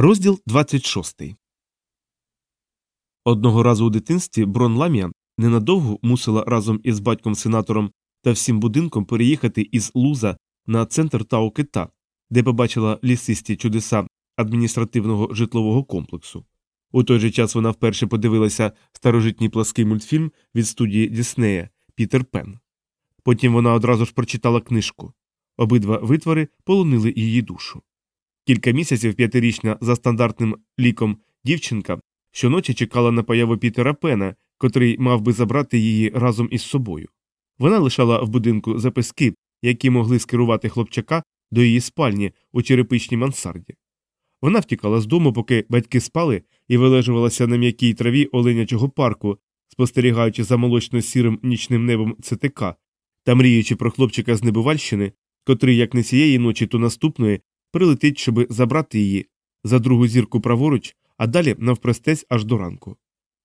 Розділ 26 Одного разу у дитинстві Брон Ламія ненадовго мусила разом із батьком сенатором та всім будинком переїхати із Луза на центр Тау-Кита, де побачила лісисті чудеса адміністративного житлового комплексу. У той же час вона вперше подивилася старожитній плаский мультфільм від студії Діснея Пітер Пен. Потім вона одразу ж прочитала книжку. Обидва витвори полонили її душу. Кілька місяців п'ятирічна за стандартним ліком дівчинка щоночі чекала на появу Пітера Пена, котрий мав би забрати її разом із собою. Вона лишала в будинку записки, які могли скерувати хлопчака до її спальні у черепичній мансарді. Вона втікала з дому, поки батьки спали, і вилежувалася на м'якій траві оленячого парку, спостерігаючи за молочно сірим нічним небом ЦТК та мріючи про хлопчика з Небивальщини, котрий, як не цієї ночі, то наступної, прилетить, щоби забрати її за другу зірку праворуч, а далі навпростець аж до ранку.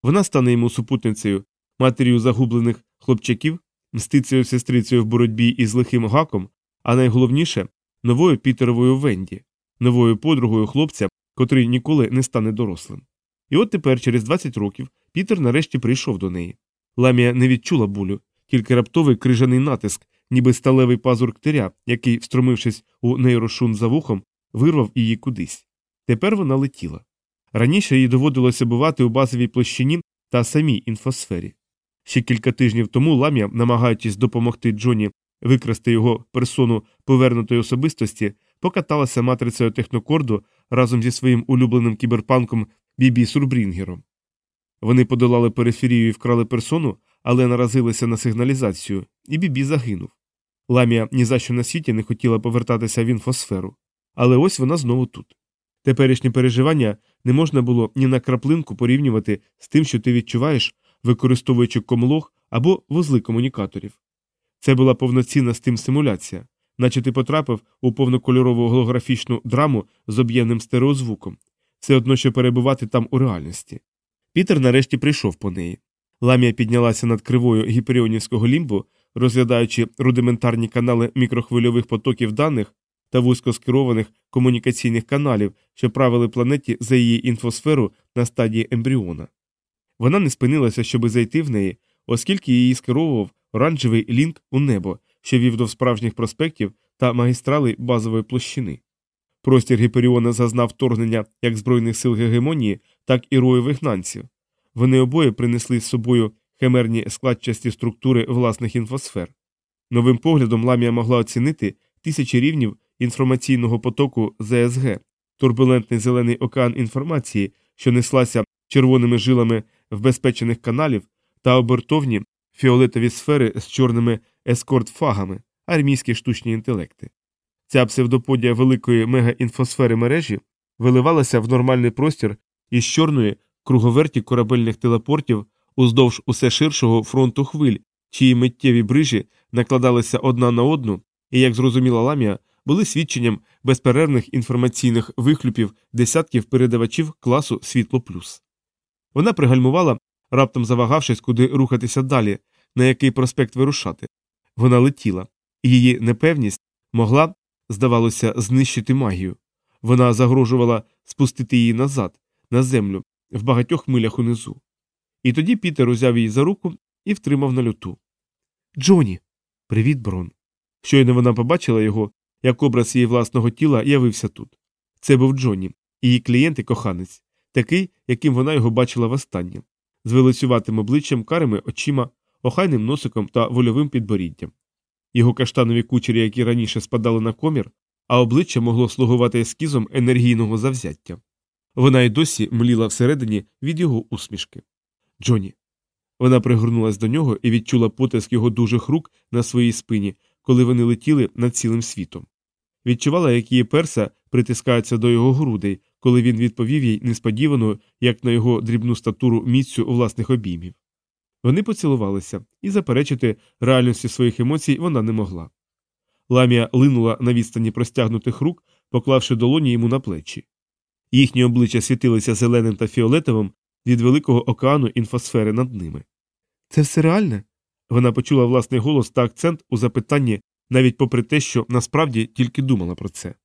Вона стане йому супутницею, матір'ю загублених хлопчаків, мстицею сестрицею в боротьбі із лихим гаком, а найголовніше новою Пітеровою Венді, новою подругою хлопця, котрий ніколи не стане дорослим. І от тепер, через 20 років, Пітер нарешті прийшов до неї. Ламія не відчула болю, тільки раптовий крижаний натиск, ніби сталевий пазур ктиря, який, встромившись у нейрошун за вухом, вирвав її кудись. Тепер вона летіла. Раніше їй доводилося бувати у базовій площині та самій інфосфері. Ще кілька тижнів тому лам'я, намагаючись допомогти Джоні викрасти його персону повернутої особистості, покаталася матрицею технокорду разом зі своїм улюбленим кіберпанком Бібі Сурбрінгером. Вони подолали периферію і вкрали персону, але наразилися на сигналізацію, і Бібі загинув. Ламія ні за що на світі не хотіла повертатися в інфосферу. Але ось вона знову тут. Теперішні переживання не можна було ні на краплинку порівнювати з тим, що ти відчуваєш, використовуючи комлог або вузли комунікаторів. Це була повноцінна стим симуляція, наче ти потрапив у повнокольорову голографічну драму з об'ємним стереозвуком, все одно що перебувати там у реальності. Пітер нарешті прийшов по неї. Ламія піднялася над кривою гіперіонівського лімбу, розглядаючи рудиментарні канали мікрохвильових потоків даних та вузькоскерованих комунікаційних каналів, що правили планеті за її інфосферу на стадії ембріона. Вона не спинилася, щоби зайти в неї, оскільки її скеровував оранжевий лінк у небо, що вів до справжніх проспектів та магістралей базової площини. Простір Гіперіона зазнав вторгнення як Збройних сил гегемонії, так і рою вигнанців. Вони обоє принесли з собою химерні складчасті структури власних інфосфер. Новим поглядом ламія могла оцінити тисячі рівнів інформаційного потоку ЗСГ, турбулентний зелений океан інформації, що неслася червоними жилами вбезпечених каналів та обертовні фіолетові сфери з чорними ескорт-фагами, армійські штучні інтелекти. Ця псевдоподія великої мегаінфосфери мережі виливалася в нормальний простір із чорної круговерті корабельних телепортів уздовж усе ширшого фронту хвиль, чиї миттєві брижі накладалися одна на одну, і, як зрозуміла ламія, були свідченням безперервних інформаційних вихлюпів десятків передавачів класу Світло Плюс. Вона пригальмувала, раптом завагавшись, куди рухатися далі, на який проспект вирушати. Вона летіла, і її непевність могла, здавалося, знищити магію. Вона загрожувала спустити її назад, на землю, в багатьох милях унизу. І тоді Пітер узяв її за руку і втримав на люту. Джоні. Привіт, Брон. Щойно вона побачила його, як образ її власного тіла явився тут. Це був Джоні, її клієнт і коханець, такий, яким вона його бачила востаннє, з вилицюватим обличчям, карими очима, охайним носиком та вольовим підборіддям. Його каштанові кучері, які раніше спадали на комір, а обличчя могло слугувати ескізом енергійного завзяття. Вона й досі мліла всередині від його усмішки. Джоні. Вона пригорнулась до нього і відчула потиск його дужих рук на своїй спині, коли вони летіли над цілим світом. Відчувала, як її перса притискаються до його грудей, коли він відповів їй несподівано, як на його дрібну статуру місцю власних обіймів. Вони поцілувалися, і заперечити реальності своїх емоцій вона не могла. Ламія линула на відстані простягнутих рук, поклавши долоні йому на плечі. Їхні обличчя світилися зеленим та фіолетовим від великого океану інфосфери над ними. Це все реальне? Вона почула власний голос та акцент у запитанні, навіть попри те, що насправді тільки думала про це.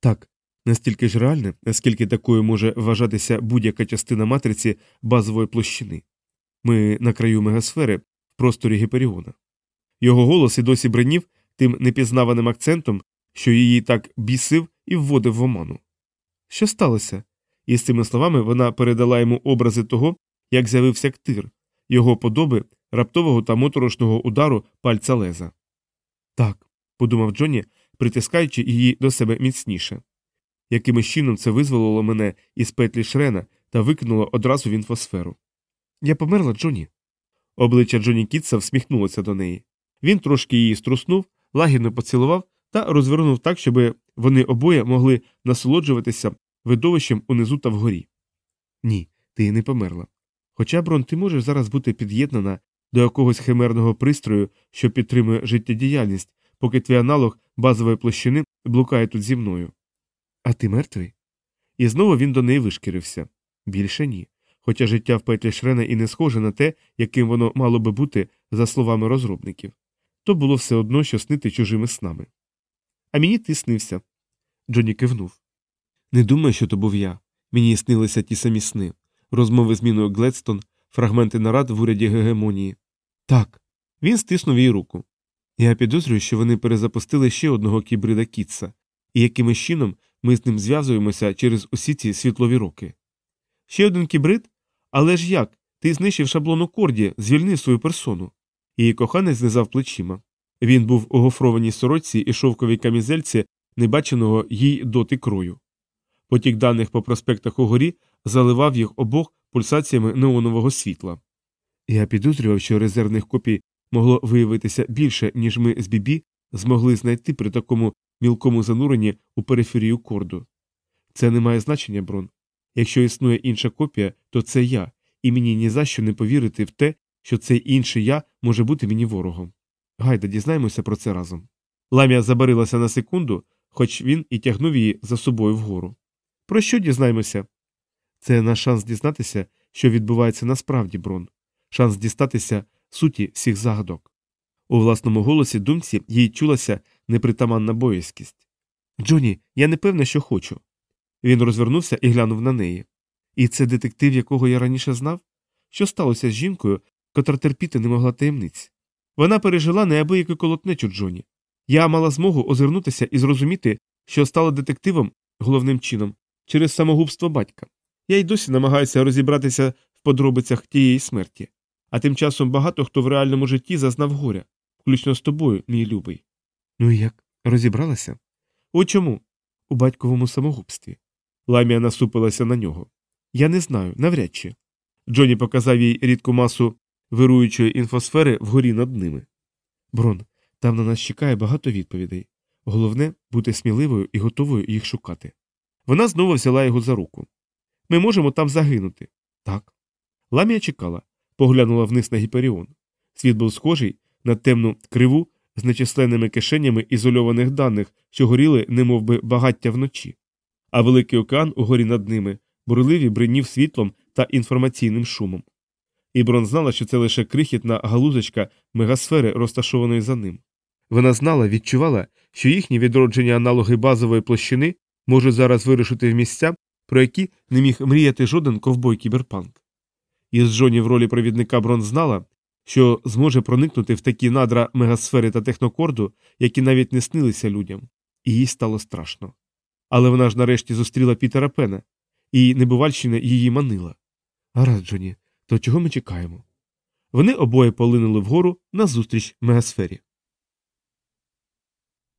Так, Настільки ж реальне, наскільки такою може вважатися будь-яка частина матриці базової площини. Ми на краю мегасфери в просторі Гіперіона. Його голос і досі бренів тим непізнаваним акцентом, що її так бісив і вводив в оману. Що сталося? І з цими словами вона передала йому образи того, як з'явився ктир, його подоби раптового та моторошного удару пальця леза. Так, подумав Джонні, притискаючи її до себе міцніше. Якимось чином це визволило мене із петлі шрена та викинуло одразу в інфосферу. Я померла, Джонні. Обличчя Джонні Кітса всміхнулося до неї. Він трошки її струснув, лагідно поцілував та розвернув так, щоб вони обоє могли насолоджуватися видовищем унизу та вгорі. Ні, ти не померла. Хоча, Брон, ти можеш зараз бути під'єднана до якогось химерного пристрою, що підтримує життєдіяльність, поки твій аналог базової площини блукає тут зі мною. А ти мертвий? І знову він до неї вишкірився. Більше ні. Хоча життя в петлі Шрена і не схоже на те, яким воно мало би бути, за словами розробників, то було все одно, що снити чужими снами. А мені ти снився. Джонні кивнув. Не думаю, що то був я. Мені снилися ті самі сни, розмови з Міною Гледстон, фрагменти нарад в уряді гегемонії. Так. Він стиснув їй руку. Я підозрюю, що вони перезапустили ще одного кібрида Кітса, і якимось чином ми з ним зв'язуємося через усі ці світлові роки. Ще один кібрид? Але ж як? Ти знищив шаблон у корді, звільнив свою персону. Її коханець знизав плечима. Він був у гофрованій сорочці і шовковій камізельці небаченого їй доти крою. Потік даних по проспектах угорі заливав їх обох пульсаціями неонового світла. Я підозрював, що резервних копій могло виявитися більше, ніж ми з Бібі змогли знайти при такому мілкому зануренні у периферію корду. Це не має значення, Брон. Якщо існує інша копія, то це я, і мені ні за що не повірити в те, що цей інший я може бути мені ворогом. Гайда, дізнаємося про це разом. Ламія забарилася на секунду, хоч він і тягнув її за собою вгору. Про що дізнаємося? Це наш шанс дізнатися, що відбувається насправді, Брон, шанс дістатися суті всіх загадок. У власному голосі думці їй чулася непритаманна боязкість. Джоні, я не певна, що хочу. Він розвернувся і глянув на неї. І це детектив, якого я раніше знав? Що сталося з жінкою, котра терпіти не могла таємниць? Вона пережила неабияку колотнечу Джоні. Я мала змогу озирнутися і зрозуміти, що стала детективом головним чином через самогубство батька. Я й досі намагаюся розібратися в подробицях тієї смерті. А тим часом багато хто в реальному житті зазнав горя, включно з тобою, мій любий. Ну і як? Розібралася? У чому? У батьковому самогубстві. Ламія насупилася на нього. Я не знаю, навряд чи. Джоні показав їй рідку масу вируючої інфосфери вгорі над ними. Брон, там на нас чекає багато відповідей. Головне бути сміливою і готовою їх шукати. Вона знову взяла його за руку. Ми можемо там загинути. Так. Ламія чекала, поглянула вниз на гіперіон. Світ був схожий на темну криву з нечисленними кишенями ізольованих даних, що горіли, немов би, багаття вночі. А великий океан угорі над ними бурливі бринів світлом та інформаційним шумом. Іброн знала, що це лише крихітна галузочка мегасфери, розташованої за ним. Вона знала, відчувала, що їхні відроджені аналоги базової площини можуть зараз вирушити в місця, про які не міг мріяти жоден ковбой кіберпанк. Із Джоні в ролі провідника Брон знала, що зможе проникнути в такі надра мегасфери та технокорду, які навіть не снилися людям, і їй стало страшно. Але вона ж нарешті зустріла Пітера Пена, і небувальщина її манила. Гаразд, Джоні, то чого ми чекаємо? Вони обоє полинули вгору назустріч мегасфері.